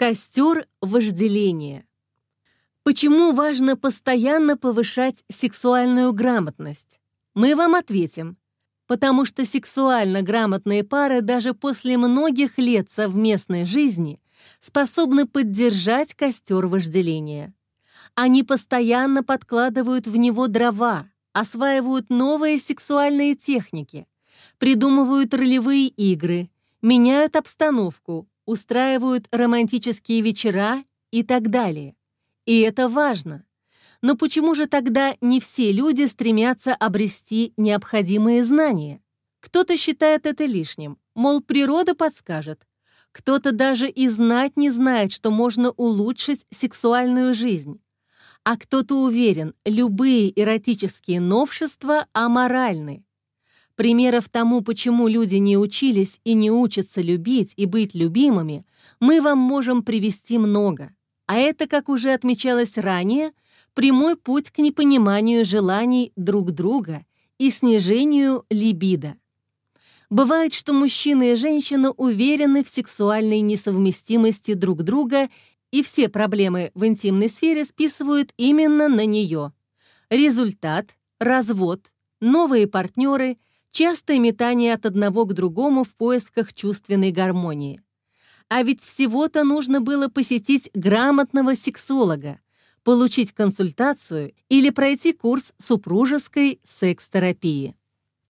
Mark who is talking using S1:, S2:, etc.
S1: Костер вожделения. Почему важно постоянно повышать сексуальную грамотность? Мы вам ответим. Потому что сексуально грамотные пары даже после многих лет совместной жизни способны поддержать костер вожделения. Они постоянно подкладывают в него дрова, осваивают новые сексуальные техники, придумывают ролевые игры, меняют обстановку, устраивают романтические вечера и так далее. И это важно. Но почему же тогда не все люди стремятся обрести необходимые знания? Кто-то считает это лишним, мол, природа подскажет. Кто-то даже и знать не знает, что можно улучшить сексуальную жизнь. А кто-то уверен, любые эротические новшества аморальны. Примеров тому, почему люди не учились и не учатся любить и быть любимыми, мы вам можем привести много. А это, как уже отмечалось ранее, прямой путь к непониманию желаний друг друга и снижению либидо. Бывает, что мужчина и женщина уверены в сексуальной несовместимости друг друга и все проблемы в интимной сфере списывают именно на нее. Результат – развод, новые партнеры – частое метание от одного к другому в поисках чувственной гармонии. А ведь всего-то нужно было посетить грамотного сексолога, получить консультацию или пройти курс супружеской секс-терапии.